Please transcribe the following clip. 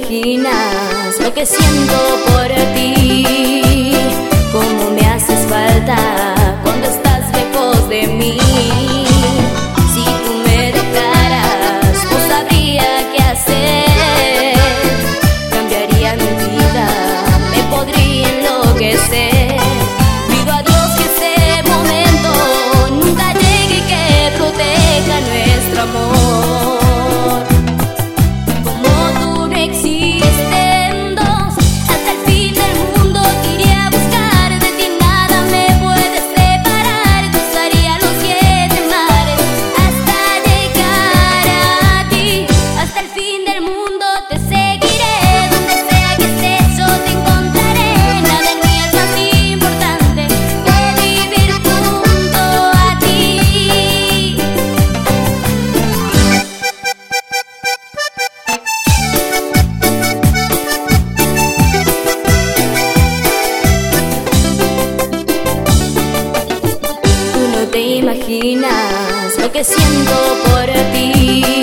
imaginas lo que siento por ti, cómo me haces falta cuando estás lejos de mí. Si tú me dejaras, no sabría qué hacer, cambiaría mi vida, me podría enloquecer. Pido a Dios que ese momento nunca llegue y que proteja nuestro amor. que siento por ti.